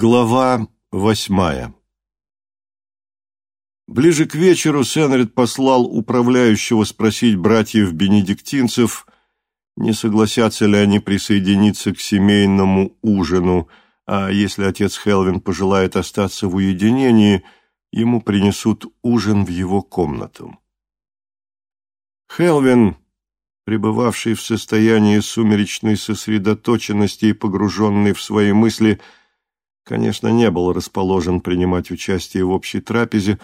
Глава восьмая Ближе к вечеру Сенрид послал управляющего спросить братьев-бенедиктинцев, не согласятся ли они присоединиться к семейному ужину, а если отец Хелвин пожелает остаться в уединении, ему принесут ужин в его комнату. Хелвин, пребывавший в состоянии сумеречной сосредоточенности и погруженный в свои мысли, — конечно, не был расположен принимать участие в общей трапезе,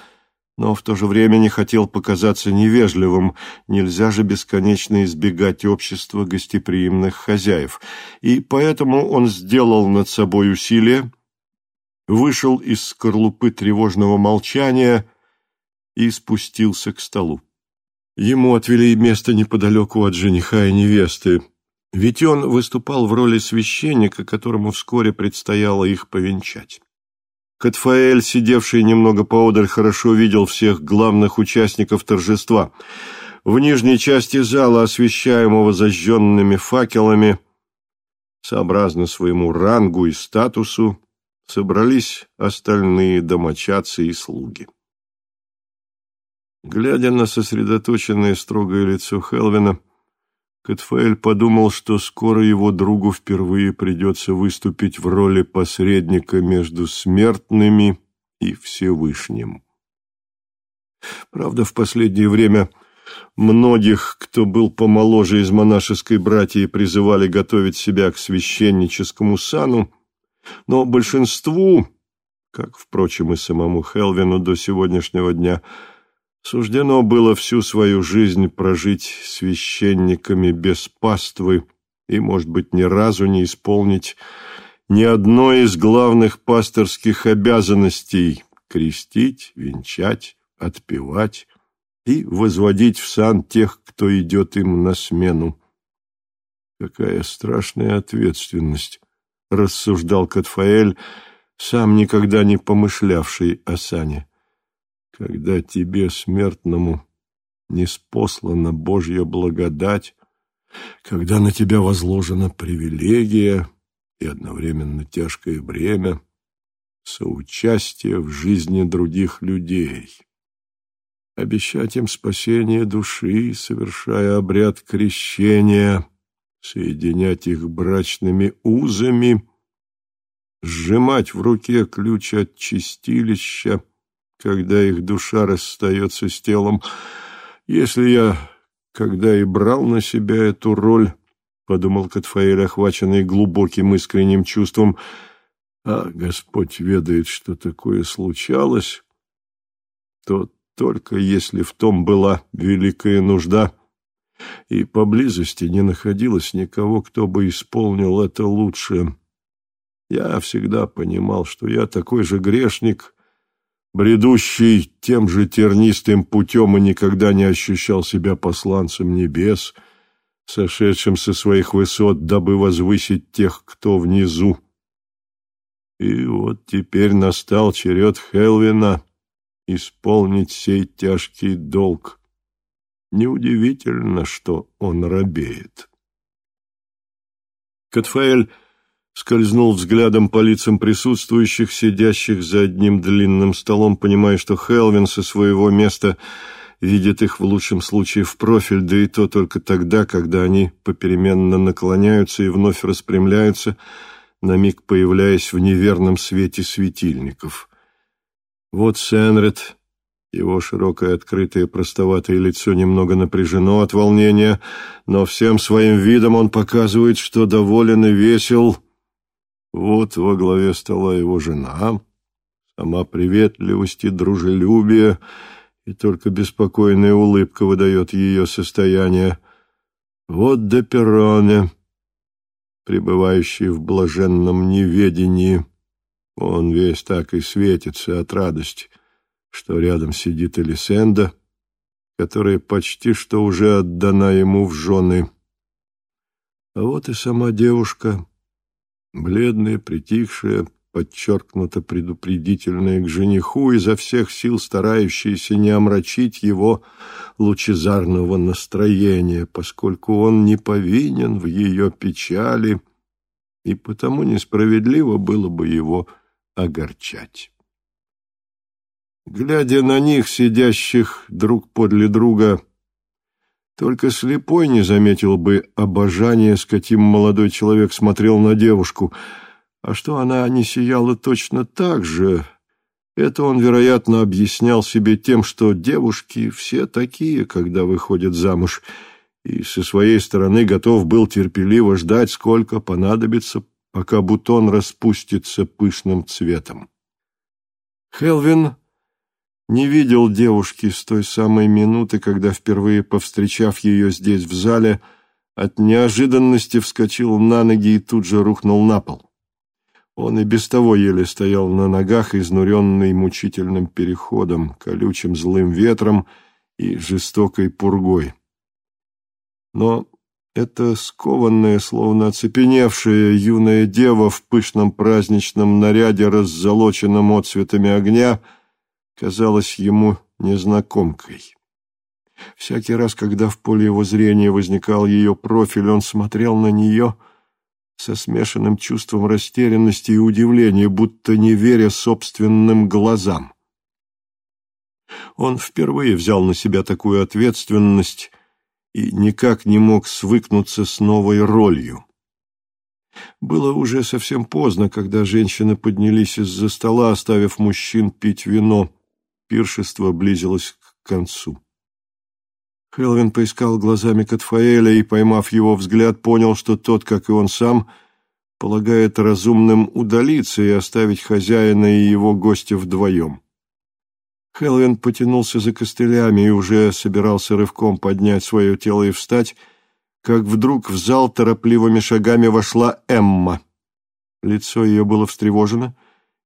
но в то же время не хотел показаться невежливым, нельзя же бесконечно избегать общества гостеприимных хозяев, и поэтому он сделал над собой усилие, вышел из скорлупы тревожного молчания и спустился к столу. Ему отвели место неподалеку от жениха и невесты, ведь он выступал в роли священника, которому вскоре предстояло их повенчать. Катфаэль, сидевший немного поодаль, хорошо видел всех главных участников торжества. В нижней части зала, освещаемого зажженными факелами, сообразно своему рангу и статусу, собрались остальные домочадцы и слуги. Глядя на сосредоточенное строгое лицо Хелвина, Катфаэль подумал, что скоро его другу впервые придется выступить в роли посредника между смертными и Всевышним. Правда, в последнее время многих, кто был помоложе из монашеской братьи, призывали готовить себя к священническому сану, но большинству, как, впрочем, и самому Хелвину до сегодняшнего дня, – Суждено было всю свою жизнь прожить священниками без паствы и, может быть, ни разу не исполнить ни одной из главных пасторских обязанностей – крестить, венчать, отпевать и возводить в сан тех, кто идет им на смену. Какая страшная ответственность, рассуждал Катфаэль, сам никогда не помышлявший о сане когда тебе, смертному, не спослана Божья благодать, когда на тебя возложена привилегия и одновременно тяжкое бремя, соучастие в жизни других людей. Обещать им спасение души, совершая обряд крещения, соединять их брачными узами, сжимать в руке ключ от чистилища — когда их душа расстается с телом. Если я, когда и брал на себя эту роль, — подумал Катфаэль, охваченный глубоким искренним чувством, — а Господь ведает, что такое случалось, то только если в том была великая нужда, и поблизости не находилось никого, кто бы исполнил это лучше. Я всегда понимал, что я такой же грешник, бредущий тем же тернистым путем и никогда не ощущал себя посланцем небес, сошедшим со своих высот, дабы возвысить тех, кто внизу. И вот теперь настал черед Хелвина исполнить сей тяжкий долг. Неудивительно, что он робеет. Катфаэль скользнул взглядом по лицам присутствующих, сидящих за одним длинным столом, понимая, что Хелвин со своего места видит их в лучшем случае в профиль, да и то только тогда, когда они попеременно наклоняются и вновь распрямляются, на миг появляясь в неверном свете светильников. Вот Сенред, его широкое открытое простоватое лицо немного напряжено от волнения, но всем своим видом он показывает, что доволен и весел, вот во главе стола его жена, сама приветливость и дружелюбие, и только беспокойная улыбка выдает ее состояние. Вот до перроне, пребывающий в блаженном неведении, он весь так и светится от радости, что рядом сидит Элисенда, которая почти что уже отдана ему в жены. А вот и сама девушка — Бледная, притихшая, подчеркнуто предупредительная к жениху, изо всех сил старающаяся не омрачить его лучезарного настроения, поскольку он не повинен в ее печали, и потому несправедливо было бы его огорчать. Глядя на них, сидящих друг подле друга, только слепой не заметил бы обожания, с каким молодой человек смотрел на девушку, а что она не сияла точно так же, это он, вероятно, объяснял себе тем, что девушки все такие, когда выходят замуж, и со своей стороны готов был терпеливо ждать, сколько понадобится, пока бутон распустится пышным цветом. Хелвин не видел девушки с той самой минуты, когда, впервые повстречав ее здесь, в зале, от неожиданности вскочил на ноги и тут же рухнул на пол. Он и без того еле стоял на ногах, изнуренный мучительным переходом, колючим злым ветром и жестокой пургой. Но эта скованная, словно оцепеневшая юная дева в пышном праздничном наряде, раззолоченном отцветами огня — казалась ему незнакомкой. Всякий раз, когда в поле его зрения возникал ее профиль, он смотрел на нее со смешанным чувством растерянности и удивления, будто не веря собственным глазам. Он впервые взял на себя такую ответственность и никак не мог свыкнуться с новой ролью. Было уже совсем поздно, когда женщины поднялись из-за стола, оставив мужчин пить вино пиршество близилось к концу. Хелвин поискал глазами Катфаэля и, поймав его взгляд, понял, что тот, как и он сам, полагает разумным удалиться и оставить хозяина и его гостя вдвоем. Хелвин потянулся за костылями и уже собирался рывком поднять свое тело и встать, как вдруг в зал торопливыми шагами вошла Эмма. Лицо ее было встревожено,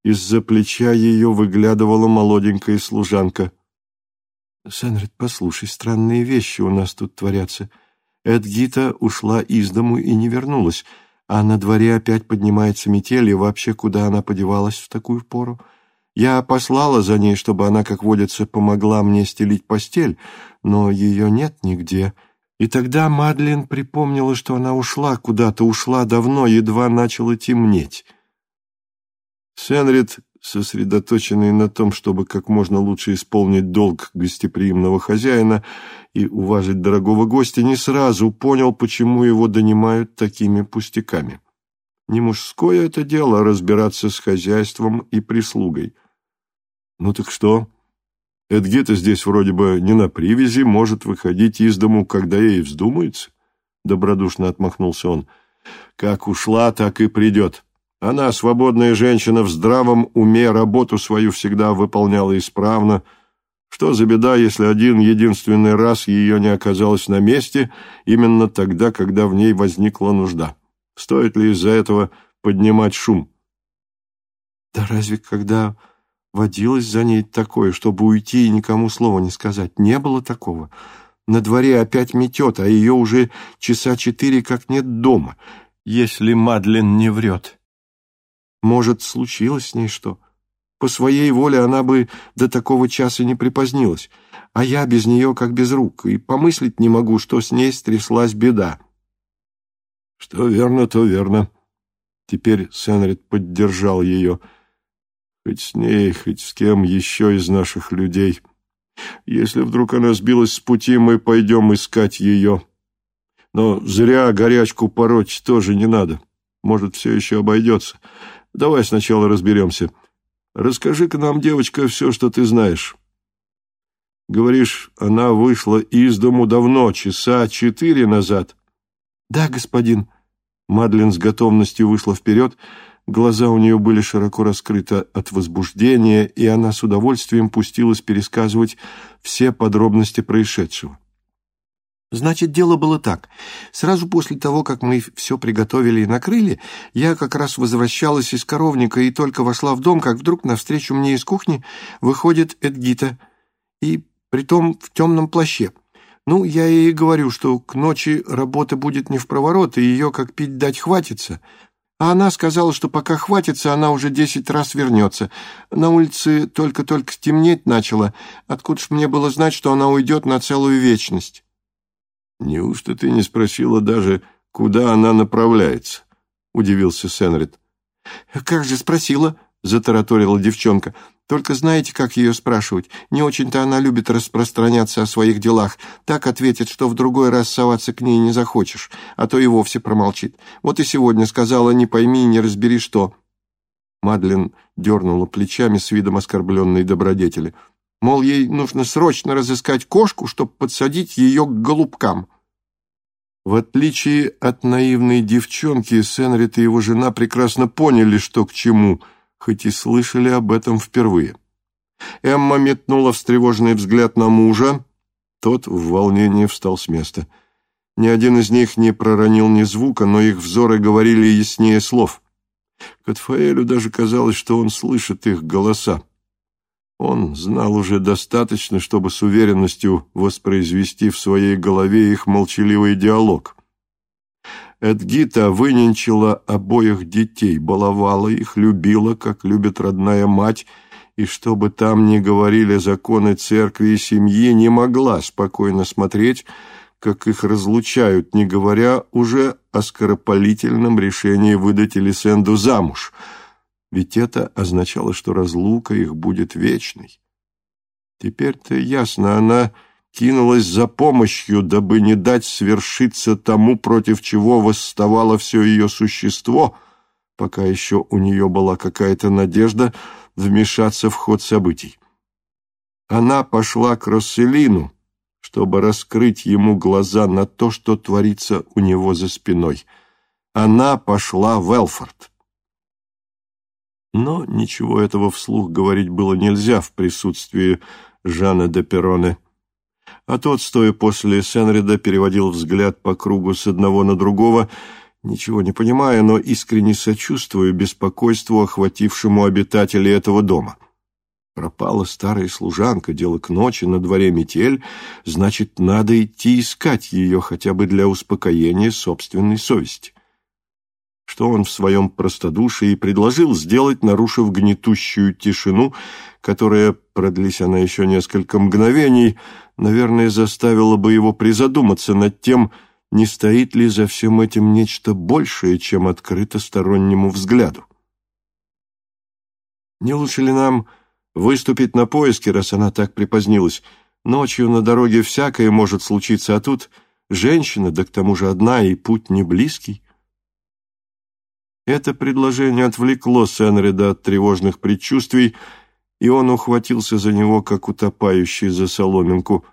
из-за плеча ее выглядывала молоденькая служанка. «Сенрид, послушай, странные вещи у нас тут творятся. Эдгита ушла из дому и не вернулась, а на дворе опять поднимается метель, и вообще куда она подевалась в такую пору? Я послала за ней, чтобы она, как водится, помогла мне стелить постель, но ее нет нигде». И тогда Мадлен припомнила, что она ушла куда-то, ушла давно, едва начала темнеть. Сенрид, сосредоточенный на том, чтобы как можно лучше исполнить долг гостеприимного хозяина и уважить дорогого гостя, не сразу понял, почему его донимают такими пустяками. Не мужское это дело разбираться с хозяйством и прислугой. Ну так что? Эдгита здесь вроде бы не на привязи, может выходить из дому, когда ей вздумается. Добродушно отмахнулся он. Как ушла, так и придет. Она, свободная женщина, в здравом уме работу свою всегда выполняла исправно. Что за беда, если один единственный раз ее не оказалось на месте именно тогда, когда в ней возникла нужда? Стоит ли из-за этого поднимать шум? Да разве когда водилось за ней такое, чтобы уйти и никому слова не сказать? Не было такого. На дворе опять метет, а ее уже часа четыре как нет дома, если Мадлен не врет. Может, случилось с ней что? По своей воле она бы до такого часа не припозднилась, а я без нее как без рук, и помыслить не могу, что с ней стряслась беда. Что верно, то верно. Теперь Сенрид поддержал ее. Хоть с ней, хоть с кем еще из наших людей. Если вдруг она сбилась с пути, мы пойдем искать ее. Но зря горячку порочь тоже не надо. Может, все еще обойдется. Давай сначала разберемся. Расскажи-ка нам, девочка, все, что ты знаешь. Говоришь, она вышла из дому давно, часа четыре назад. Да, господин. Мадлен с готовностью вышла вперед. Глаза у нее были широко раскрыты от возбуждения, и она с удовольствием пустилась пересказывать все подробности происшедшего. Значит, дело было так. Сразу после того, как мы все приготовили и накрыли, я как раз возвращалась из коровника и только вошла в дом, как вдруг навстречу мне из кухни выходит Эдгита, и притом в темном плаще. Ну, я ей говорю, что к ночи работа будет не в проворот, и ее как пить дать хватится. А она сказала, что пока хватится, она уже десять раз вернется. На улице только-только стемнеть начало. Откуда ж мне было знать, что она уйдет на целую вечность? «Неужто ты не спросила даже, куда она направляется?» — удивился Сенрид. «Как же спросила?» — затараторила девчонка. «Только знаете, как ее спрашивать? Не очень-то она любит распространяться о своих делах. Так ответит, что в другой раз соваться к ней не захочешь, а то и вовсе промолчит. Вот и сегодня сказала, не пойми не разбери что». Мадлен дернула плечами с видом оскорбленной добродетели. Мол, ей нужно срочно разыскать кошку, чтобы подсадить ее к голубкам. В отличие от наивной девчонки, Сенрит и его жена прекрасно поняли, что к чему, хоть и слышали об этом впервые. Эмма метнула встревоженный взгляд на мужа. Тот в волнении встал с места. Ни один из них не проронил ни звука, но их взоры говорили яснее слов. Катфаэлю даже казалось, что он слышит их голоса. Он знал уже достаточно, чтобы с уверенностью воспроизвести в своей голове их молчаливый диалог. Эдгита выненчила обоих детей, баловала их, любила, как любит родная мать, и что бы там ни говорили законы церкви и семьи, не могла спокойно смотреть, как их разлучают, не говоря уже о скоропалительном решении выдать Элисенду замуж — ведь это означало, что разлука их будет вечной. Теперь-то ясно, она кинулась за помощью, дабы не дать свершиться тому, против чего восставало все ее существо, пока еще у нее была какая-то надежда вмешаться в ход событий. Она пошла к Расселину, чтобы раскрыть ему глаза на то, что творится у него за спиной. Она пошла в Элфорд. Но ничего этого вслух говорить было нельзя в присутствии Жана де Перроне. А тот, стоя после Сенрида, переводил взгляд по кругу с одного на другого, ничего не понимая, но искренне сочувствуя беспокойству, охватившему обитателей этого дома. Пропала старая служанка, дело к ночи, на дворе метель, значит, надо идти искать ее хотя бы для успокоения собственной совести что он в своем простодушии предложил сделать, нарушив гнетущую тишину, которая, продлись она еще несколько мгновений, наверное, заставила бы его призадуматься над тем, не стоит ли за всем этим нечто большее, чем открыто стороннему взгляду. Не лучше ли нам выступить на поиски, раз она так припозднилась? Ночью на дороге всякое может случиться, а тут женщина, да к тому же одна, и путь не близкий. Это предложение отвлекло Сенрида от тревожных предчувствий, и он ухватился за него, как утопающий за соломинку.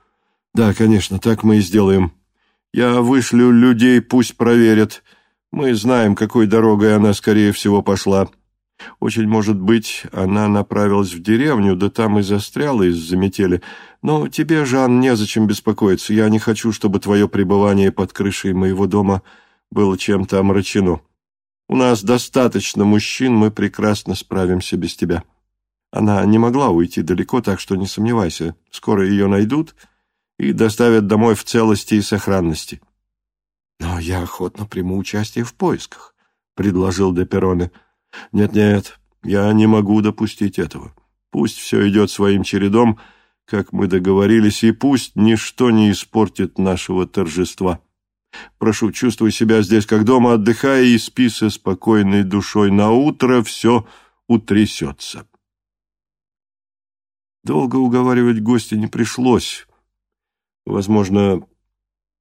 «Да, конечно, так мы и сделаем. Я вышлю людей, пусть проверят. Мы знаем, какой дорогой она, скорее всего, пошла. Очень может быть, она направилась в деревню, да там и застряла из-за метели. Но тебе, Жан, незачем беспокоиться. Я не хочу, чтобы твое пребывание под крышей моего дома было чем-то омрачено». У нас достаточно мужчин, мы прекрасно справимся без тебя. Она не могла уйти далеко, так что не сомневайся. Скоро ее найдут и доставят домой в целости и сохранности. Но я охотно приму участие в поисках, — предложил Депероне. Нет-нет, я не могу допустить этого. Пусть все идет своим чередом, как мы договорились, и пусть ничто не испортит нашего торжества. Прошу, чувствуй себя здесь как дома, отдыхай и спи со спокойной душой. На утро все утрясется. Долго уговаривать гостя не пришлось. Возможно,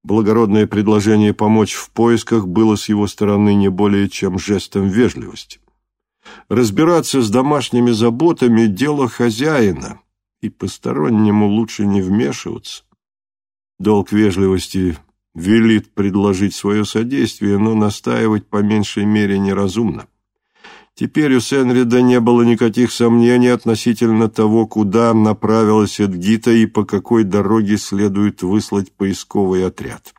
благородное предложение помочь в поисках было с его стороны не более чем жестом вежливости. Разбираться с домашними заботами – дело хозяина, и постороннему лучше не вмешиваться. Долг вежливости велит предложить свое содействие, но настаивать по меньшей мере неразумно. Теперь у Сенрида не было никаких сомнений относительно того, куда направилась Эдгита и по какой дороге следует выслать поисковый отряд.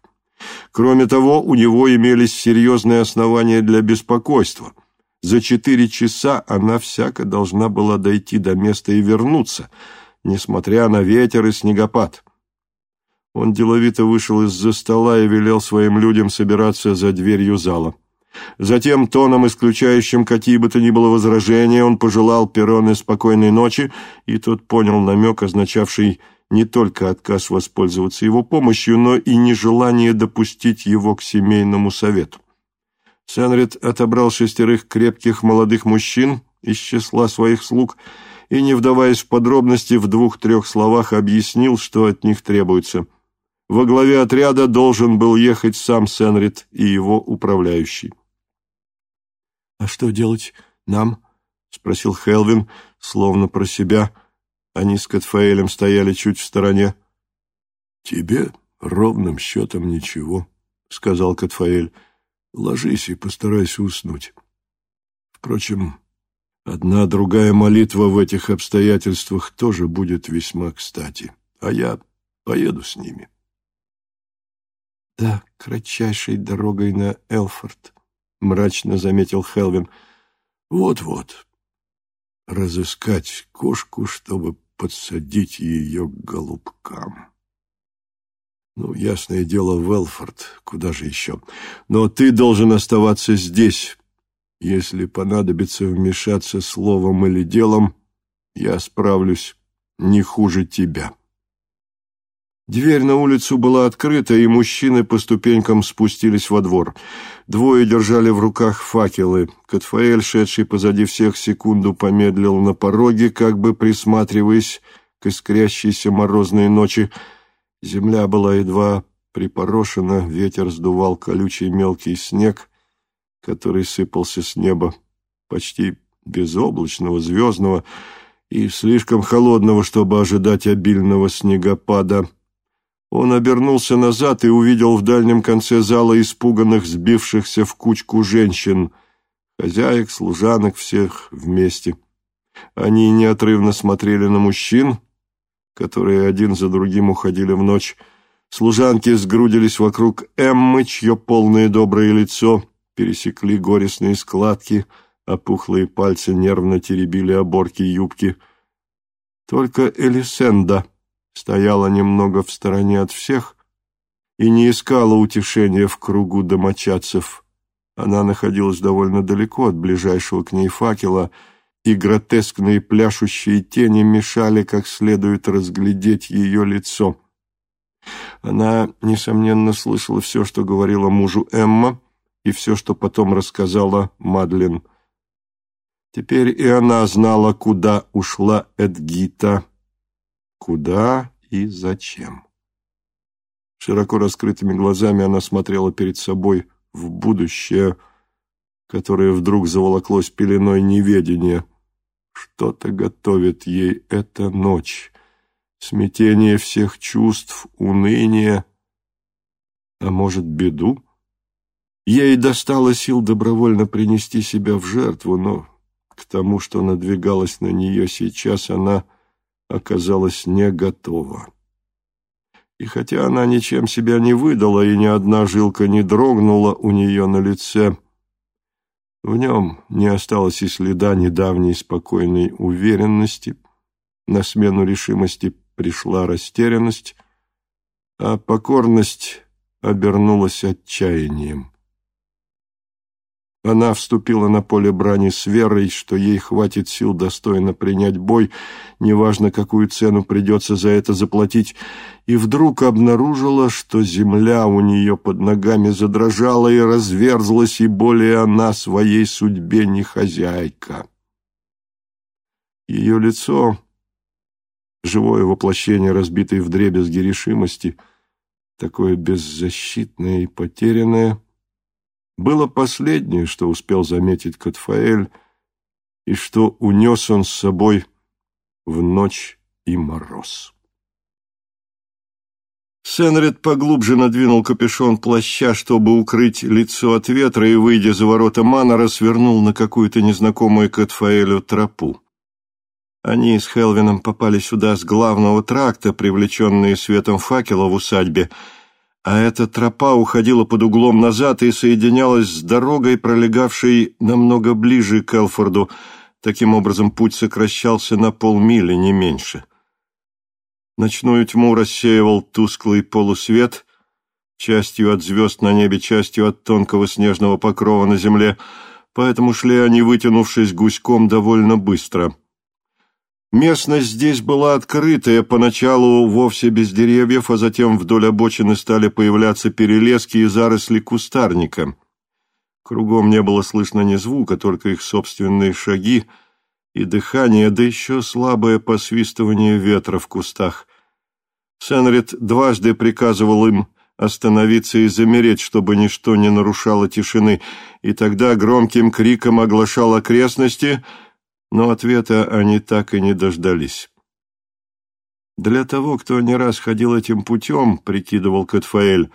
Кроме того, у него имелись серьезные основания для беспокойства. За четыре часа она всяко должна была дойти до места и вернуться, несмотря на ветер и снегопад. Он деловито вышел из-за стола и велел своим людям собираться за дверью зала. Затем, тоном, исключающим какие бы то ни было возражения, он пожелал Перроне спокойной ночи, и тот понял намек, означавший не только отказ воспользоваться его помощью, но и нежелание допустить его к семейному совету. Сенрид отобрал шестерых крепких молодых мужчин из числа своих слуг и, не вдаваясь в подробности, в двух-трех словах объяснил, что от них требуется. Во главе отряда должен был ехать сам Сенрид и его управляющий. «А что делать нам?» — спросил Хелвин, словно про себя. Они с Катфаэлем стояли чуть в стороне. «Тебе ровным счетом ничего», — сказал Катфаэль. «Ложись и постарайся уснуть. Впрочем, одна другая молитва в этих обстоятельствах тоже будет весьма кстати, а я поеду с ними». «Да, кратчайшей дорогой на Элфорд», — мрачно заметил Хелвин. «Вот-вот. Разыскать кошку, чтобы подсадить ее к голубкам». Ну, ясное дело, Велфорд, куда же еще? Но ты должен оставаться здесь. Если понадобится вмешаться словом или делом, я справлюсь не хуже тебя. Дверь на улицу была открыта, и мужчины по ступенькам спустились во двор. Двое держали в руках факелы. Катфаэль, шедший позади всех, секунду помедлил на пороге, как бы присматриваясь к искрящейся морозной ночи. Земля была едва припорошена, ветер сдувал колючий мелкий снег, который сыпался с неба, почти безоблачного, звездного и слишком холодного, чтобы ожидать обильного снегопада. Он обернулся назад и увидел в дальнем конце зала испуганных, сбившихся в кучку женщин, хозяек, служанок, всех вместе. Они неотрывно смотрели на мужчин, которые один за другим уходили в ночь. Служанки сгрудились вокруг Эммы, чье полное доброе лицо пересекли горестные складки, а пухлые пальцы нервно теребили оборки юбки. Только Элисенда стояла немного в стороне от всех и не искала утешения в кругу домочадцев. Она находилась довольно далеко от ближайшего к ней факела, и гротескные пляшущие тени мешали как следует разглядеть ее лицо. Она, несомненно, слышала все, что говорила мужу Эмма, и все, что потом рассказала Мадлен. Теперь и она знала, куда ушла Эдгита, куда и зачем. Широко раскрытыми глазами она смотрела перед собой в будущее, которое вдруг заволоклось пеленой неведения — что-то готовит ей эта ночь. Смятение всех чувств, уныние, а может, беду? Ей достало сил добровольно принести себя в жертву, но к тому, что надвигалось на нее сейчас, она оказалась не готова. И хотя она ничем себя не выдала, и ни одна жилка не дрогнула у нее на лице, в нем не осталось и следа недавней спокойной уверенности. На смену решимости пришла растерянность, а покорность обернулась отчаянием. Она вступила на поле брани с верой, что ей хватит сил достойно принять бой, неважно, какую цену придется за это заплатить, и вдруг обнаружила, что земля у нее под ногами задрожала и разверзлась, и более она своей судьбе не хозяйка. Ее лицо, живое воплощение разбитой вдребезги решимости, такое беззащитное и потерянное — было последнее, что успел заметить Катфаэль, и что унес он с собой в ночь и мороз. Сенред поглубже надвинул капюшон плаща, чтобы укрыть лицо от ветра, и, выйдя за ворота Манора, свернул на какую-то незнакомую Катфаэлю тропу. Они с Хелвином попали сюда с главного тракта, привлеченные светом факела в усадьбе, а эта тропа уходила под углом назад и соединялась с дорогой, пролегавшей намного ближе к Элфорду. Таким образом, путь сокращался на полмили, не меньше. Ночную тьму рассеивал тусклый полусвет, частью от звезд на небе, частью от тонкого снежного покрова на земле, поэтому шли они, вытянувшись гуськом, довольно быстро — Местность здесь была открытая, поначалу вовсе без деревьев, а затем вдоль обочины стали появляться перелески и заросли кустарника. Кругом не было слышно ни звука, только их собственные шаги, и дыхание, да еще слабое посвистывание ветра в кустах. Сенрид дважды приказывал им остановиться и замереть, чтобы ничто не нарушало тишины, и тогда громким криком оглашал окрестности, но ответа они так и не дождались. Для того, кто не раз ходил этим путем, прикидывал Катфаэль,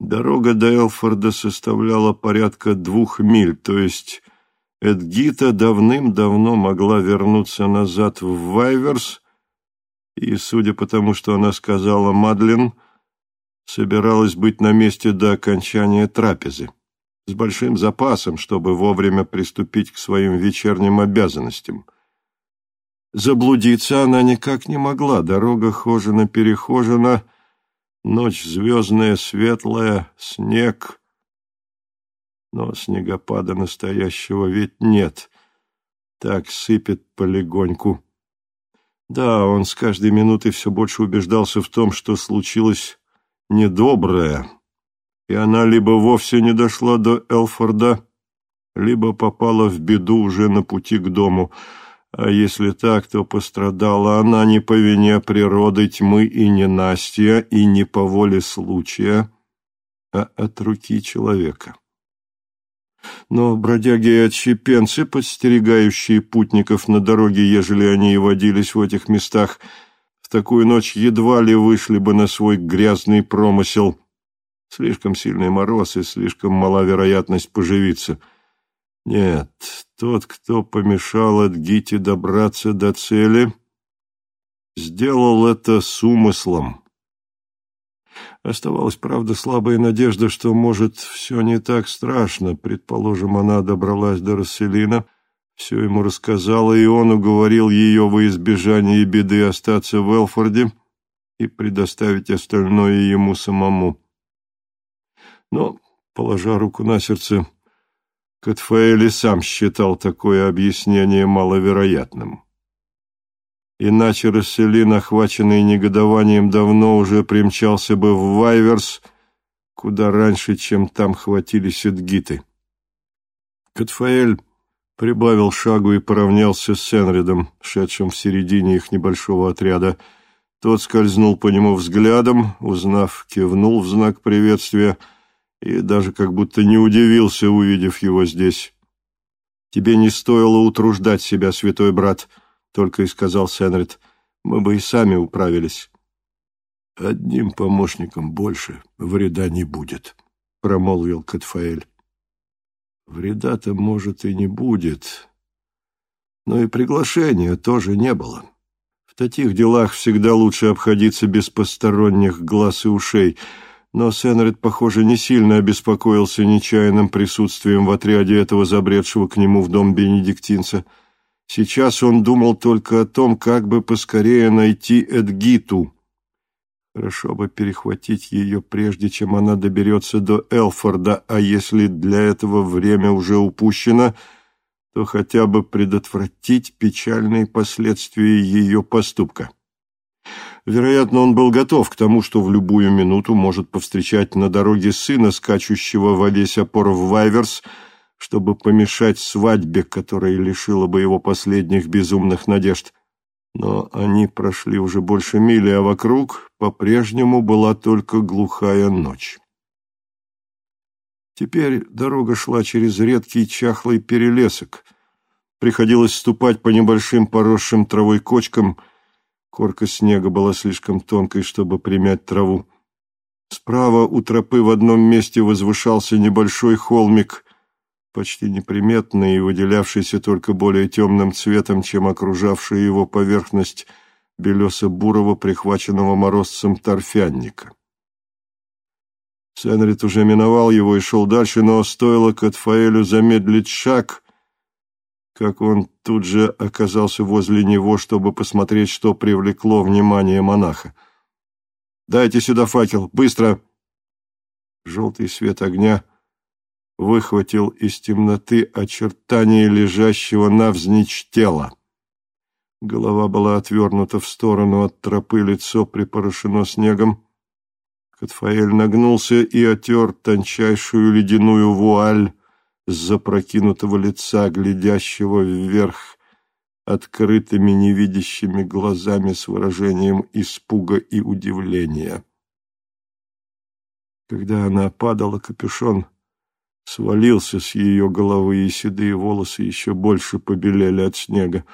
дорога до Элфорда составляла порядка двух миль, то есть Эдгита давным-давно могла вернуться назад в Вайверс, и, судя по тому, что она сказала Мадлен, собиралась быть на месте до окончания трапезы, с большим запасом, чтобы вовремя приступить к своим вечерним обязанностям. Заблудиться она никак не могла, дорога хожена-перехожена, ночь звездная, светлая, снег. Но снегопада настоящего ведь нет, так сыпет полегоньку. Да, он с каждой минутой все больше убеждался в том, что случилось недоброе, и она либо вовсе не дошла до Элфорда, либо попала в беду уже на пути к дому. А если так, то пострадала она не по вине природы тьмы и ненастья, и не по воле случая, а от руки человека. Но бродяги и отщепенцы, подстерегающие путников на дороге, ежели они и водились в этих местах, в такую ночь едва ли вышли бы на свой грязный промысел. Слишком сильный мороз и слишком мала вероятность поживиться. Нет, тот, кто помешал Эдгите добраться до цели, сделал это с умыслом. Оставалась, правда, слабая надежда, что, может, все не так страшно. Предположим, она добралась до Расселина, все ему рассказала, и он уговорил ее во избежание беды остаться в Элфорде и предоставить остальное ему самому. Но, положа руку на сердце, Катфаэли сам считал такое объяснение маловероятным. Иначе Расселин, охваченный негодованием, давно уже примчался бы в Вайверс, куда раньше, чем там хватились эдгиты. Катфаэль прибавил шагу и поравнялся с Сенридом, шедшим в середине их небольшого отряда. Тот скользнул по нему взглядом, узнав, кивнул в знак приветствия и даже как будто не удивился, увидев его здесь. «Тебе не стоило утруждать себя, святой брат», — только и сказал Сенрид. «Мы бы и сами управились». «Одним помощником больше вреда не будет», — промолвил Катфаэль. «Вреда-то, может, и не будет, но и приглашения тоже не было. В таких делах всегда лучше обходиться без посторонних глаз и ушей» но Сенред, похоже, не сильно обеспокоился нечаянным присутствием в отряде этого забредшего к нему в дом бенедиктинца — Сейчас он думал только о том, как бы поскорее найти Эдгиту. Хорошо бы перехватить ее, прежде чем она доберется до Элфорда, а если для этого время уже упущено, то хотя бы предотвратить печальные последствия ее поступка. Вероятно, он был готов к тому, что в любую минуту может повстречать на дороге сына, скачущего во весь опор в Вайверс, чтобы помешать свадьбе, которая лишила бы его последних безумных надежд. Но они прошли уже больше мили, а вокруг по-прежнему была только глухая ночь. Теперь дорога шла через редкий чахлый перелесок. Приходилось ступать по небольшим поросшим травой кочкам. Корка снега была слишком тонкой, чтобы примять траву. Справа у тропы в одном месте возвышался небольшой холмик, почти неприметный и выделявшийся только более темным цветом, чем окружавшая его поверхность белесо-бурого, прихваченного морозцем торфянника. Сенрит уже миновал его и шел дальше, но стоило Катфаэлю замедлить шаг, как он тут же оказался возле него, чтобы посмотреть, что привлекло внимание монаха. «Дайте сюда факел! Быстро!» Желтый свет огня — выхватил из темноты очертания лежащего навзничь тела. Голова была отвернута в сторону от тропы, лицо припорошено снегом. Катфаэль нагнулся и отер тончайшую ледяную вуаль с запрокинутого лица, глядящего вверх, открытыми невидящими глазами с выражением испуга и удивления. Когда она падала, капюшон свалился с ее головы, и седые волосы еще больше побелели от снега.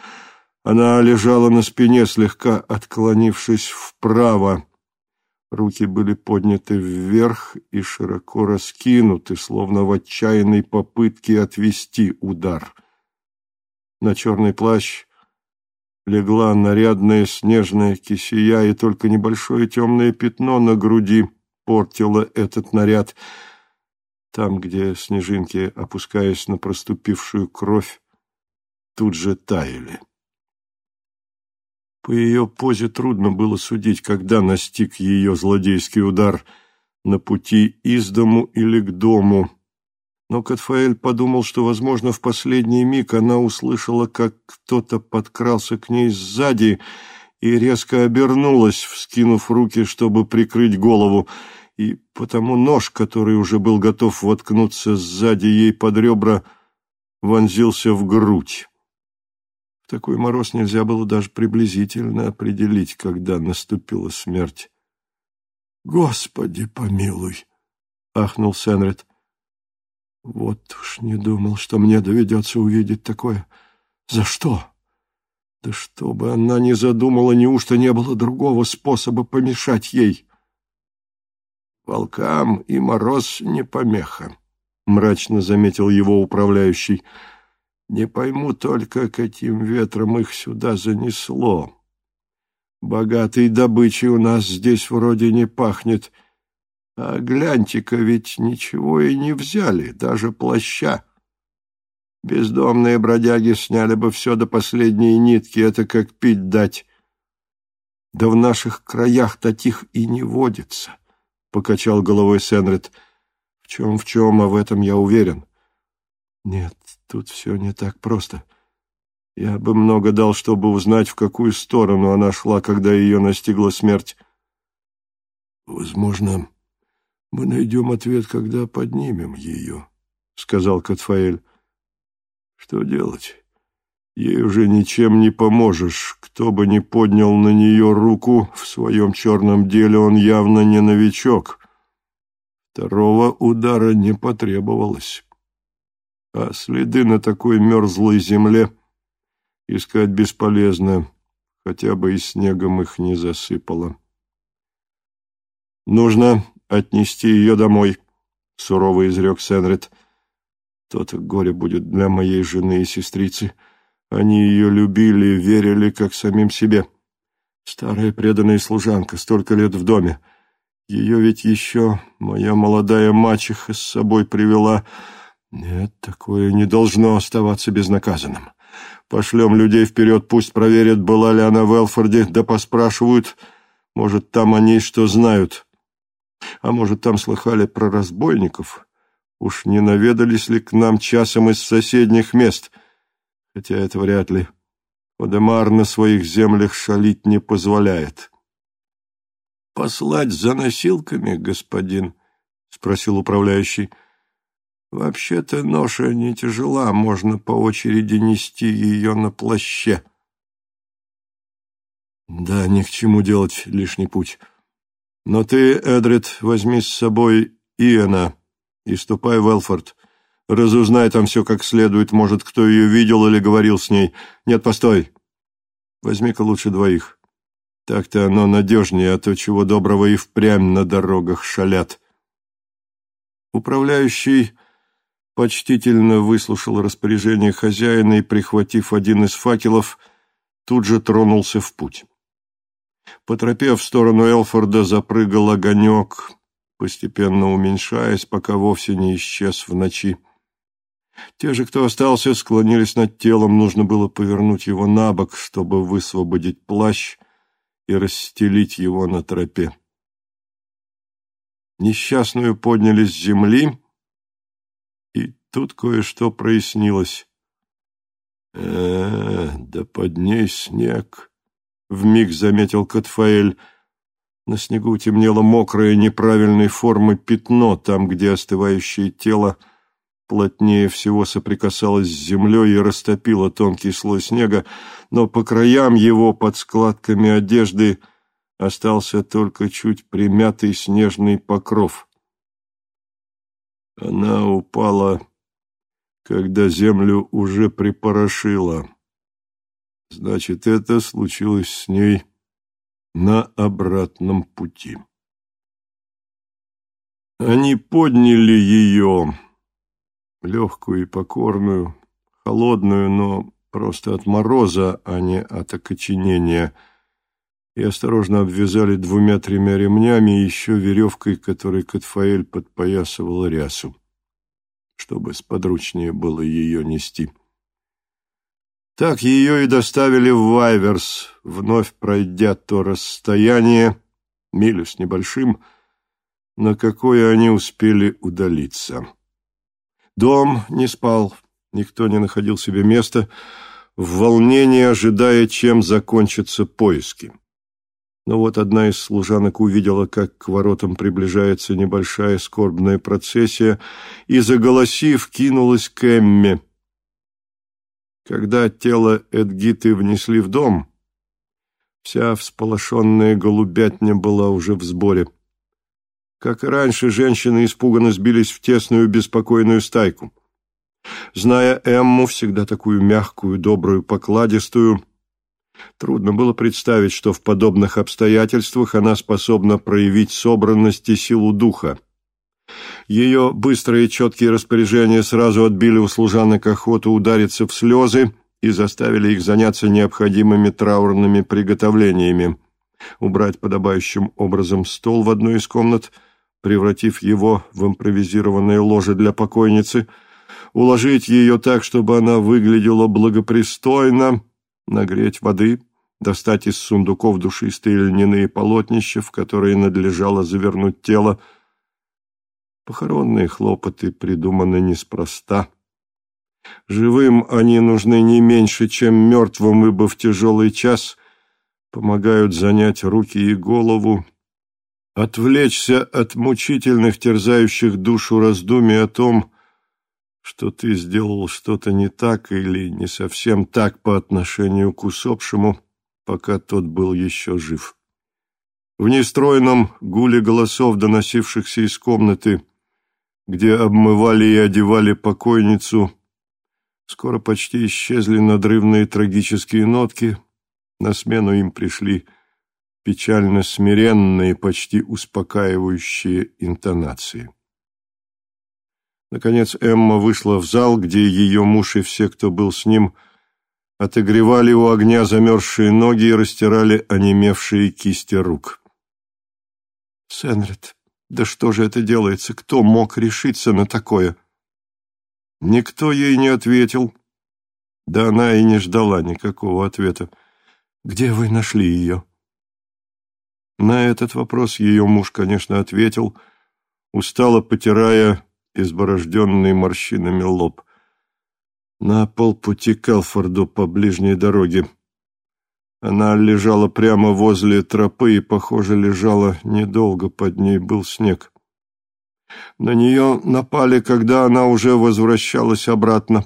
Она лежала на спине, слегка отклонившись вправо. Руки были подняты вверх и широко раскинуты, словно в отчаянной попытке отвести удар. На черный плащ легла нарядная снежная кисия, и только небольшое темное пятно на груди портило этот наряд. Там, где снежинки, опускаясь на проступившую кровь, тут же таяли. По ее позе трудно было судить, когда настиг ее злодейский удар на пути из дому или к дому. Но Катфаэль подумал, что, возможно, в последний миг она услышала, как кто-то подкрался к ней сзади и резко обернулась, вскинув руки, чтобы прикрыть голову, и потому нож, который уже был готов воткнуться сзади ей под ребра, вонзился в грудь. В такой мороз нельзя было даже приблизительно определить, когда наступила смерть. «Господи, помилуй!» — ахнул Сенред. «Вот уж не думал, что мне доведется увидеть такое. За что?» Да чтобы она не задумала, неужто не было другого способа помешать ей? «Волкам и мороз не помеха», — мрачно заметил его управляющий. Не пойму только, каким ветром их сюда занесло. Богатой добычей у нас здесь вроде не пахнет. А гляньте-ка, ведь ничего и не взяли, даже плаща. Бездомные бродяги сняли бы все до последней нитки, это как пить дать. Да в наших краях таких и не водится, — покачал головой Сенред. В чем-в чем, а в этом я уверен. Нет, Тут все не так просто. Я бы много дал, чтобы узнать, в какую сторону она шла, когда ее настигла смерть. «Возможно, мы найдем ответ, когда поднимем ее», — сказал Катфаэль. «Что делать? Ей уже ничем не поможешь. Кто бы ни поднял на нее руку, в своем черном деле он явно не новичок. Второго удара не потребовалось» а следы на такой мерзлой земле искать бесполезно, хотя бы и снегом их не засыпало. «Нужно отнести ее домой», — сурово изрек Сенред. «То-то горе будет для моей жены и сестрицы. Они ее любили, верили, как самим себе. Старая преданная служанка, столько лет в доме. Ее ведь еще моя молодая мачеха с собой привела...» Нет, такое не должно оставаться безнаказанным. Пошлем людей вперед, пусть проверят, была ли она в Элфорде, да поспрашивают. Может, там они что знают. А может, там слыхали про разбойников. Уж не наведались ли к нам часом из соседних мест? Хотя это вряд ли. Одемар на своих землях шалить не позволяет. — Послать за носилками, господин? — спросил управляющий. — Вообще-то ноша не тяжела, можно по очереди нести ее на плаще. Да, ни к чему делать лишний путь. Но ты, Эдрид, возьми с собой Иэна и ступай в Элфорд. Разузнай там все как следует, может, кто ее видел или говорил с ней. Нет, постой. Возьми-ка лучше двоих. Так-то оно надежнее, а то чего доброго и впрямь на дорогах шалят. Управляющий почтительно выслушал распоряжение хозяина и, прихватив один из факелов, тут же тронулся в путь. По тропе в сторону Элфорда запрыгал огонек, постепенно уменьшаясь, пока вовсе не исчез в ночи. Те же, кто остался, склонились над телом, нужно было повернуть его на бок, чтобы высвободить плащ и расстелить его на тропе. Несчастную подняли с земли, Тут кое-что прояснилось. э, да под ней снег, — вмиг заметил Катфаэль. На снегу темнело мокрое неправильной формы пятно, там, где остывающее тело плотнее всего соприкасалась с землей и растопила тонкий слой снега, но по краям его под складками одежды остался только чуть примятый снежный покров. Она упала, когда землю уже припорошила. Значит, это случилось с ней на обратном пути. Они подняли ее, легкую и покорную, холодную, но просто от мороза, а не от окоченения, и осторожно обвязали двумя-тремя ремнями и еще веревкой, которой Катфаэль подпоясывал рясу, чтобы сподручнее было ее нести. Так ее и доставили в Вайверс, вновь пройдя то расстояние, милю с небольшим, на какое они успели удалиться. Дом не спал, никто не находил себе места, в волнении ожидая, чем закончатся поиски. Но вот одна из служанок увидела, как к воротам приближается небольшая скорбная процессия, и, заголосив, кинулась к Эмме. Когда тело Эдгиты внесли в дом, вся всполошенная голубятня была уже в сборе. Как и раньше, женщины испуганно сбились в тесную беспокойную стайку. Зная Эмму, всегда такую мягкую, добрую, покладистую, трудно было представить, что в подобных обстоятельствах она способна проявить собранность и силу духа. Ее быстрые четкие распоряжения сразу отбили у служанок охоту удариться в слезы и заставили их заняться необходимыми траурными приготовлениями. Убрать подобающим образом стол в одной из комнат – превратив его в импровизированное ложе для покойницы, уложить ее так, чтобы она выглядела благопристойно, нагреть воды, достать из сундуков душистые льняные полотнища, в которые надлежало завернуть тело. Похоронные хлопоты придуманы неспроста. Живым они нужны не меньше, чем мертвым, ибо в тяжелый час помогают занять руки и голову, отвлечься от мучительных, терзающих душу раздумий о том, что ты сделал что-то не так или не совсем так по отношению к усопшему, пока тот был еще жив. В нестройном гуле голосов, доносившихся из комнаты, где обмывали и одевали покойницу, скоро почти исчезли надрывные трагические нотки, на смену им пришли печально смиренные, почти успокаивающие интонации. Наконец Эмма вышла в зал, где ее муж и все, кто был с ним, отогревали у огня замерзшие ноги и растирали онемевшие кисти рук. «Сенрид, да что же это делается? Кто мог решиться на такое?» Никто ей не ответил. Да она и не ждала никакого ответа. «Где вы нашли ее?» На этот вопрос ее муж, конечно, ответил, устало потирая изборожденный морщинами лоб. На полпути к Элфорду по ближней дороге. Она лежала прямо возле тропы и, похоже, лежала недолго, под ней был снег. На нее напали, когда она уже возвращалась обратно.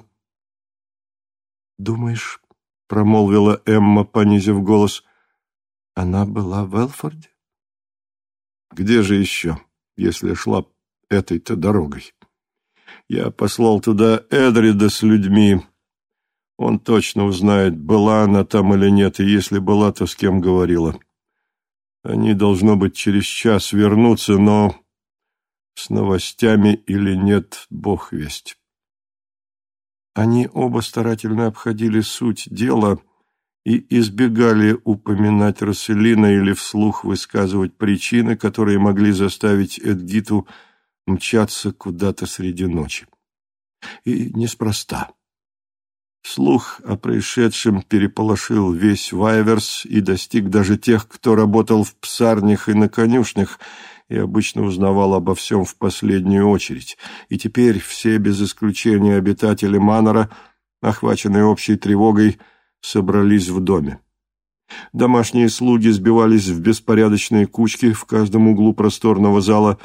«Думаешь, — промолвила Эмма, понизив голос, она была в Элфорде? Где же еще, если шла этой-то дорогой? Я послал туда Эдрида с людьми. Он точно узнает, была она там или нет, и если была, то с кем говорила. Они, должно быть, через час вернутся, но с новостями или нет, бог весть. Они оба старательно обходили суть дела и избегали упоминать Расселина или вслух высказывать причины, которые могли заставить Эдгиту мчаться куда-то среди ночи. И неспроста. Слух о происшедшем переполошил весь Вайверс и достиг даже тех, кто работал в псарнях и на конюшнях, и обычно узнавал обо всем в последнюю очередь. И теперь все, без исключения обитатели Манора, охваченные общей тревогой, собрались в доме. Домашние слуги сбивались в беспорядочные кучки в каждом углу просторного зала,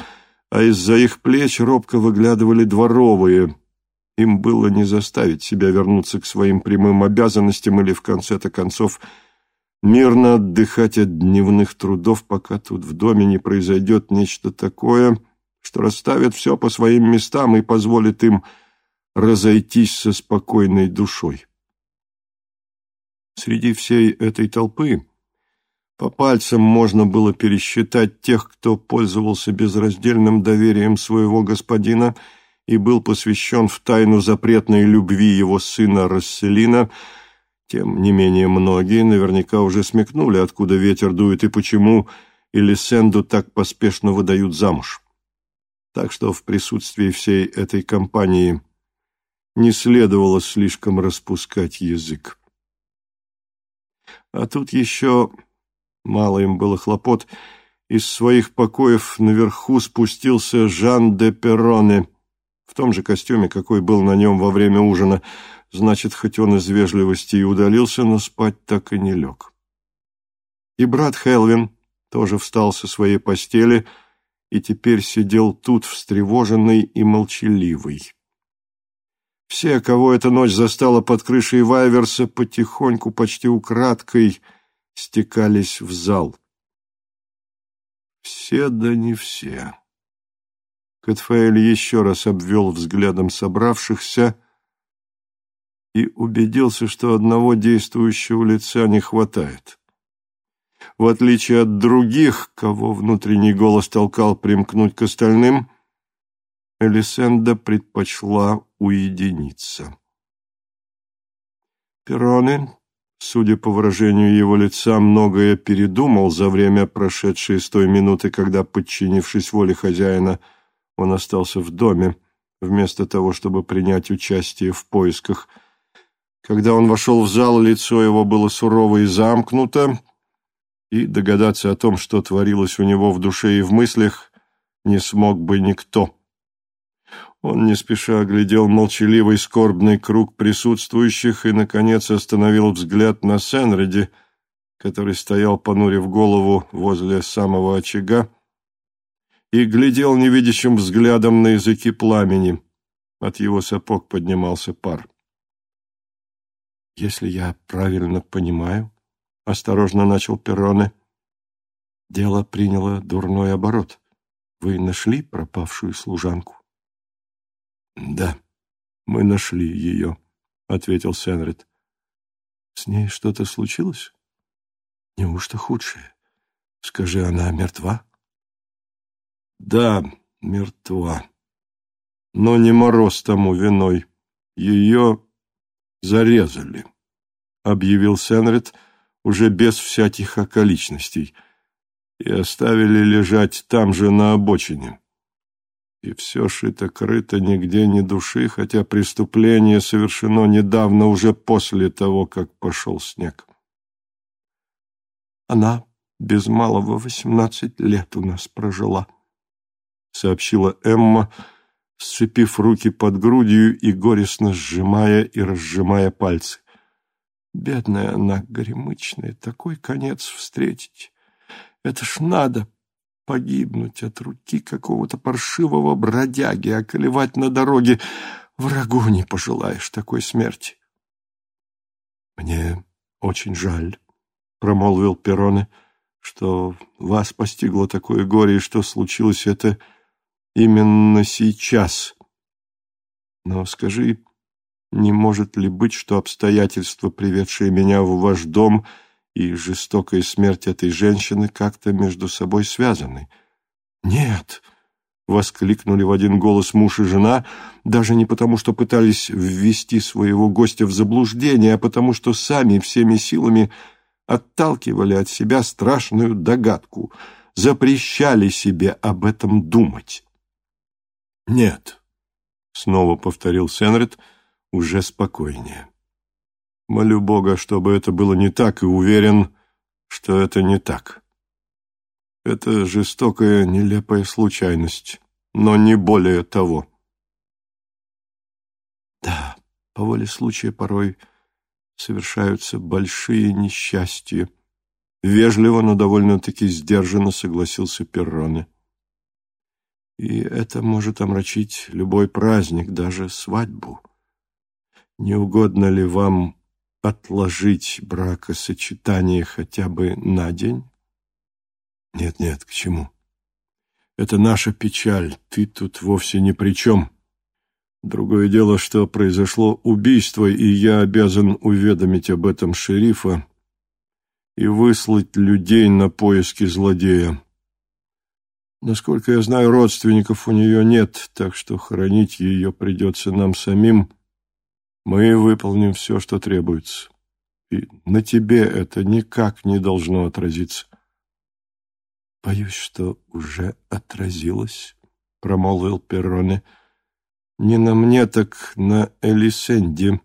а из-за их плеч робко выглядывали дворовые, им было не заставить себя вернуться к своим прямым обязанностям или, в конце-то концов, мирно отдыхать от дневных трудов, пока тут в доме не произойдет нечто такое, что расставит все по своим местам и позволит им разойтись со спокойной душой. Среди всей этой толпы по пальцам можно было пересчитать тех, кто пользовался безраздельным доверием своего господина и был посвящен в тайну запретной любви его сына Расселина, тем не менее многие наверняка уже смекнули, откуда ветер дует и почему Элисенду так поспешно выдают замуж. Так что в присутствии всей этой компании не следовало слишком распускать язык. А тут еще мало им было хлопот. Из своих покоев наверху спустился Жан де Перроне в том же костюме, какой был на нем во время ужина. Значит, хоть он из вежливости и удалился, но спать так и не лег. И брат Хелвин тоже встал со своей постели и теперь сидел тут, встревоженный и молчаливый. Все, кого эта ночь застала под крышей Вайверса, потихоньку, почти украдкой, стекались в зал. Все да не все. Катфаэль еще раз обвел взглядом собравшихся и убедился, что одного действующего лица не хватает. В отличие от других, кого внутренний голос толкал примкнуть к остальным, Элисенда предпочла уединиться. Перроне, судя по выражению его лица, многое передумал за время, прошедшее с той минуты, когда, подчинившись воле хозяина, он остался в доме, вместо того, чтобы принять участие в поисках. Когда он вошел в зал, лицо его было сурово и замкнуто, и догадаться о том, что творилось у него в душе и в мыслях, не смог бы никто. Он не спеша оглядел молчаливый скорбный круг присутствующих и, наконец, остановил взгляд на Сенреди, который стоял, понурив голову возле самого очага, и глядел невидящим взглядом на языки пламени. От его сапог поднимался пар. «Если я правильно понимаю», — осторожно начал Перроне, — «дело приняло дурной оборот. Вы нашли пропавшую служанку?» «Да, мы нашли ее», — ответил Сенрид. «С ней что-то случилось? Неужто худшее? Скажи, она мертва?» «Да, мертва. Но не мороз тому виной. Ее зарезали», — объявил Сенрид уже без всяких околичностей, и оставили лежать там же на обочине и все шито-крыто, нигде ни души, хотя преступление совершено недавно, уже после того, как пошел снег. Она без малого восемнадцать лет у нас прожила, — сообщила Эмма, сцепив руки под грудью и горестно сжимая и разжимая пальцы. Бедная она, горемычная, такой конец встретить. Это ж надо погибнуть от руки какого-то паршивого бродяги, околевать на дороге. Врагу не пожелаешь такой смерти. — Мне очень жаль, — промолвил Перроне, — что вас постигло такое горе, и что случилось это именно сейчас. Но скажи, не может ли быть, что обстоятельства, приведшие меня в ваш дом, — и жестокая смерть этой женщины как-то между собой связаны. «Нет!» — воскликнули в один голос муж и жена, даже не потому, что пытались ввести своего гостя в заблуждение, а потому, что сами всеми силами отталкивали от себя страшную догадку, запрещали себе об этом думать. «Нет», — снова повторил Сенред, уже спокойнее. Молю Бога, чтобы это было не так, и уверен, что это не так. Это жестокая, нелепая случайность, но не более того. Да, по воле случая порой совершаются большие несчастья. Вежливо, но довольно-таки сдержанно согласился Перроне. И это может омрачить любой праздник, даже свадьбу. Не угодно ли вам отложить бракосочетание хотя бы на день? Нет-нет, к чему? Это наша печаль, ты тут вовсе ни при чем. Другое дело, что произошло убийство, и я обязан уведомить об этом шерифа и выслать людей на поиски злодея. Насколько я знаю, родственников у нее нет, так что хоронить ее придется нам самим. Мы выполним все, что требуется. И на тебе это никак не должно отразиться. Боюсь, что уже отразилось, — промолвил Перроне. Не на мне, так на Элисенде.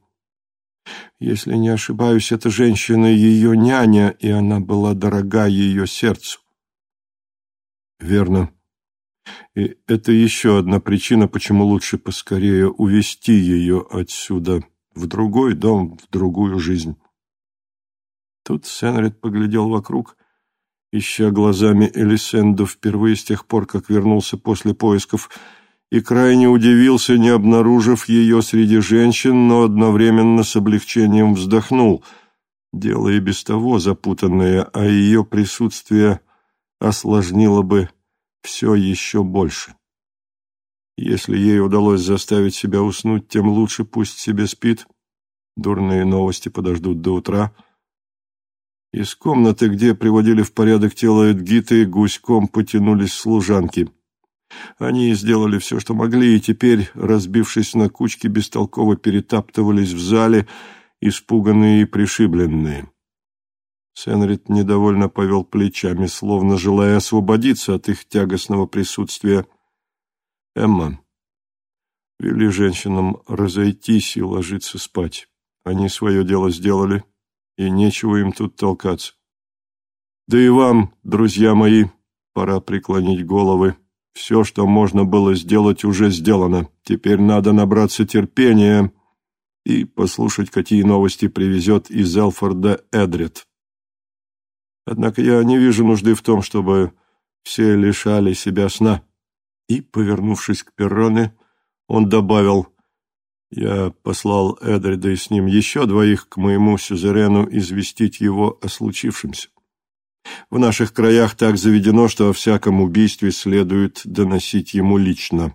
Если не ошибаюсь, эта женщина ее няня, и она была дорога ее сердцу. Верно. И это еще одна причина, почему лучше поскорее увести ее отсюда, в другой дом, в другую жизнь. Тут Сенрид поглядел вокруг, ища глазами Элисенду впервые с тех пор, как вернулся после поисков, и крайне удивился, не обнаружив ее среди женщин, но одновременно с облегчением вздохнул. Дело и без того запутанное, а ее присутствие осложнило бы все еще больше. Если ей удалось заставить себя уснуть, тем лучше пусть себе спит. Дурные новости подождут до утра. Из комнаты, где приводили в порядок тело Эдгиты, гуськом потянулись служанки. Они сделали все, что могли, и теперь, разбившись на кучки, бестолково перетаптывались в зале, испуганные и пришибленные. Сенрид недовольно повел плечами, словно желая освободиться от их тягостного присутствия. «Эмма, вели женщинам разойтись и ложиться спать. Они свое дело сделали, и нечего им тут толкаться. Да и вам, друзья мои, пора преклонить головы. Все, что можно было сделать, уже сделано. Теперь надо набраться терпения» и послушать, какие новости привезет из Элфорда Эдред. Однако я не вижу нужды в том, чтобы все лишали себя сна. И, повернувшись к Перроне, он добавил, «Я послал Эдрида и с ним еще двоих к моему сюзерену известить его о случившемся. В наших краях так заведено, что о всяком убийстве следует доносить ему лично.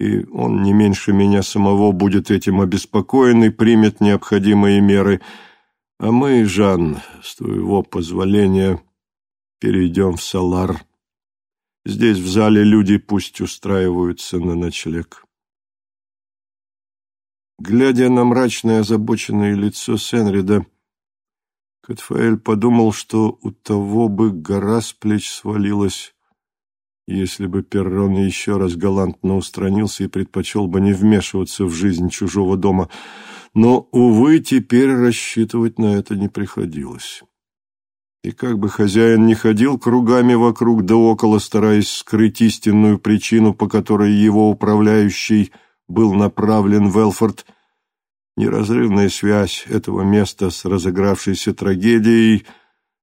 И он не меньше меня самого будет этим обеспокоен и примет необходимые меры – а мы, Жан, с твоего позволения, перейдем в Салар. Здесь в зале люди пусть устраиваются на ночлег. Глядя на мрачное озабоченное лицо Сенрида, Катфаэль подумал, что у того бы гора с плеч свалилась, если бы Перрон еще раз галантно устранился и предпочел бы не вмешиваться в жизнь чужого дома — но, увы, теперь рассчитывать на это не приходилось. И как бы хозяин не ходил кругами вокруг да около, стараясь скрыть истинную причину, по которой его управляющий был направлен в Элфорд, неразрывная связь этого места с разыгравшейся трагедией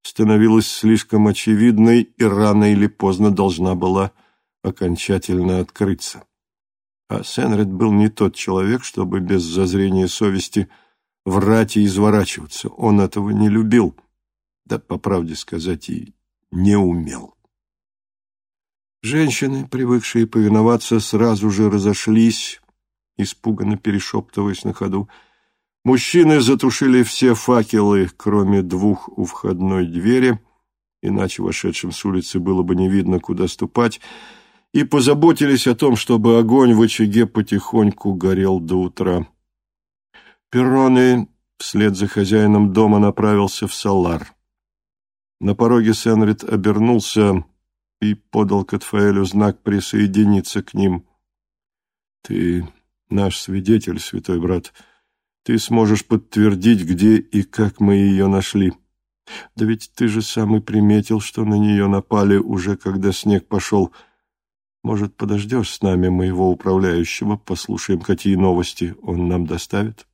становилась слишком очевидной и рано или поздно должна была окончательно открыться. А Сенред был не тот человек, чтобы без зазрения совести врать и изворачиваться. Он этого не любил, да, по правде сказать, и не умел. Женщины, привыкшие повиноваться, сразу же разошлись, испуганно перешептываясь на ходу. Мужчины затушили все факелы, кроме двух у входной двери, иначе вошедшим с улицы было бы не видно, куда ступать, и позаботились о том, чтобы огонь в очаге потихоньку горел до утра. Перроны вслед за хозяином дома направился в Салар. На пороге Сенрид обернулся и подал Катфаэлю знак присоединиться к ним. «Ты наш свидетель, святой брат. Ты сможешь подтвердить, где и как мы ее нашли. Да ведь ты же сам и приметил, что на нее напали уже, когда снег пошел». Может, подождешь с нами моего управляющего, послушаем, какие новости он нам доставит?»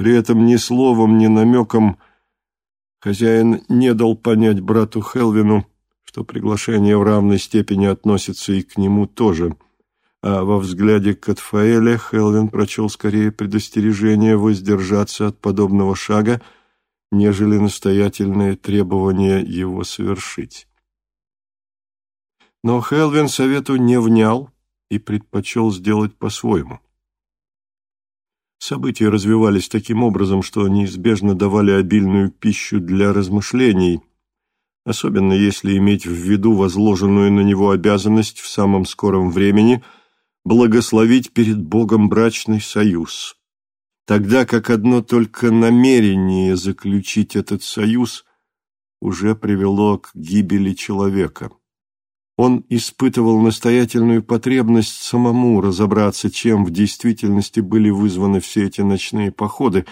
При этом ни словом, ни намеком хозяин не дал понять брату Хелвину, что приглашение в равной степени относится и к нему тоже. А во взгляде Катфаэля Хелвин прочел скорее предостережение воздержаться от подобного шага, нежели настоятельное требование его совершить. Но Хелвин совету не внял и предпочел сделать по-своему. События развивались таким образом, что неизбежно давали обильную пищу для размышлений, особенно если иметь в виду возложенную на него обязанность в самом скором времени благословить перед Богом брачный союз, тогда как одно только намерение заключить этот союз уже привело к гибели человека. Он испытывал настоятельную потребность самому разобраться, чем в действительности были вызваны все эти ночные походы,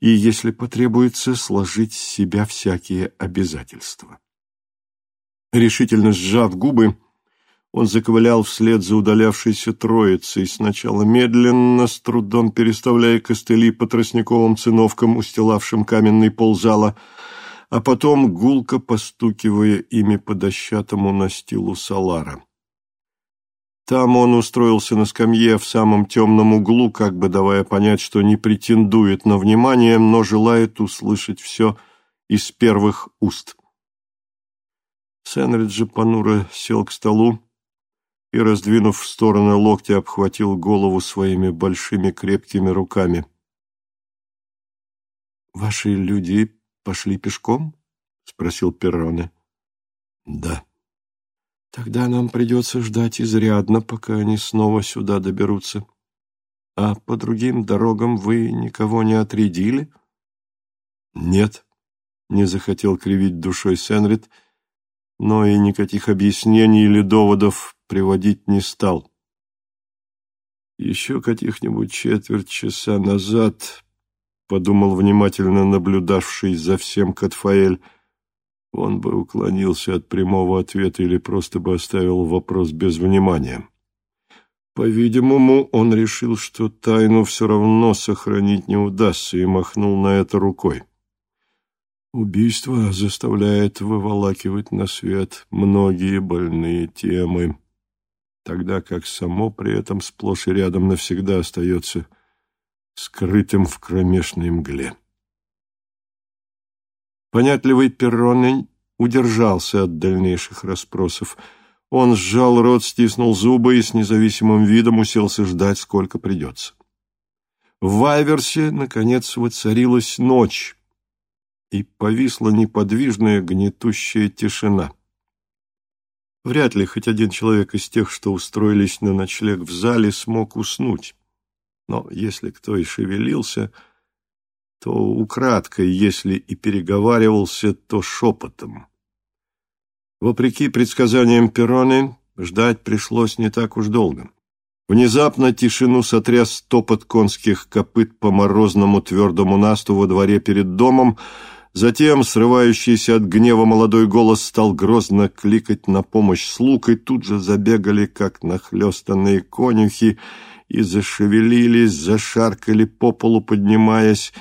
и, если потребуется, сложить с себя всякие обязательства. Решительно сжав губы, он заковылял вслед за удалявшейся троицей, сначала медленно, с трудом переставляя костыли по тростниковым циновкам, устилавшим каменный пол зала, а потом гулко постукивая ими по дощатому настилу салара. Там он устроился на скамье в самом темном углу, как бы давая понять, что не претендует на внимание, но желает услышать все из первых уст. Сенрид же понуро сел к столу и, раздвинув в стороны локти, обхватил голову своими большими крепкими руками. «Ваши люди пошли пешком?» — спросил Перроне. «Да». «Тогда нам придется ждать изрядно, пока они снова сюда доберутся. А по другим дорогам вы никого не отрядили?» «Нет», — не захотел кривить душой Сенрид, но и никаких объяснений или доводов приводить не стал. Еще каких-нибудь четверть часа назад — подумал внимательно наблюдавший за всем Катфаэль. Он бы уклонился от прямого ответа или просто бы оставил вопрос без внимания. По-видимому, он решил, что тайну все равно сохранить не удастся, и махнул на это рукой. Убийство заставляет выволакивать на свет многие больные темы, тогда как само при этом сплошь и рядом навсегда остается скрытым в кромешной мгле. Понятливый Перронень удержался от дальнейших расспросов. Он сжал рот, стиснул зубы и с независимым видом уселся ждать, сколько придется. В Вайверсе, наконец, воцарилась ночь, и повисла неподвижная гнетущая тишина. Вряд ли хоть один человек из тех, что устроились на ночлег в зале, смог уснуть но если кто и шевелился, то украдкой, если и переговаривался, то шепотом. Вопреки предсказаниям Перроны, ждать пришлось не так уж долго. Внезапно тишину сотряс топот конских копыт по морозному твердому насту во дворе перед домом, затем срывающийся от гнева молодой голос стал грозно кликать на помощь слуг, и тут же забегали, как нахлестанные конюхи, и зашевелились, зашаркали по полу, поднимаясь,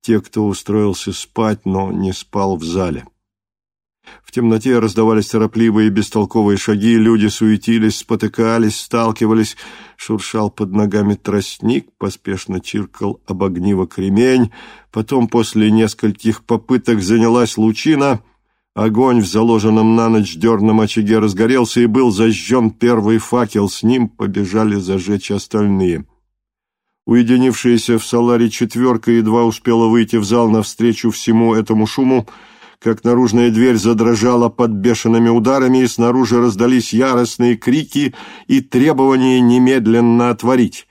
те, кто устроился спать, но не спал в зале. В темноте раздавались торопливые бестолковые шаги, люди суетились, спотыкались, сталкивались, шуршал под ногами тростник, поспешно чиркал об огниво кремень, потом после нескольких попыток занялась лучина — Огонь в заложенном на ночь дерном очаге разгорелся, и был зажжен первый факел, с ним побежали зажечь остальные. Уединившаяся в саларе четверка едва успела выйти в зал навстречу всему этому шуму, как наружная дверь задрожала под бешеными ударами, и снаружи раздались яростные крики и требования немедленно отворить.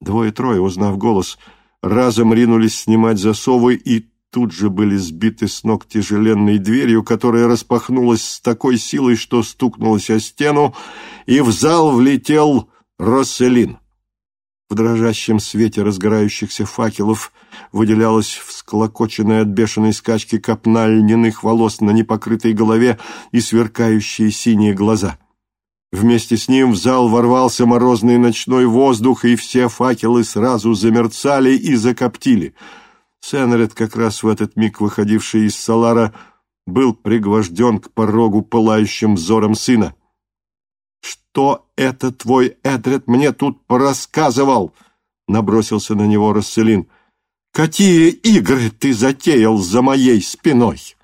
Двое-трое, узнав голос, разом ринулись снимать засовы, и тут же были сбиты с ног тяжеленной дверью, которая распахнулась с такой силой, что стукнулась о стену, и в зал влетел Росселин. В дрожащем свете разгорающихся факелов выделялась всклокоченная от бешеной скачки копна льняных волос на непокрытой голове и сверкающие синие глаза. Вместе с ним в зал ворвался морозный ночной воздух, и все факелы сразу замерцали и закоптили — Сенред, как раз в этот миг выходивший из Салара, был пригвожден к порогу пылающим взором сына. «Что это твой Эдред мне тут порассказывал?» — набросился на него Расселин. «Какие игры ты затеял за моей спиной?»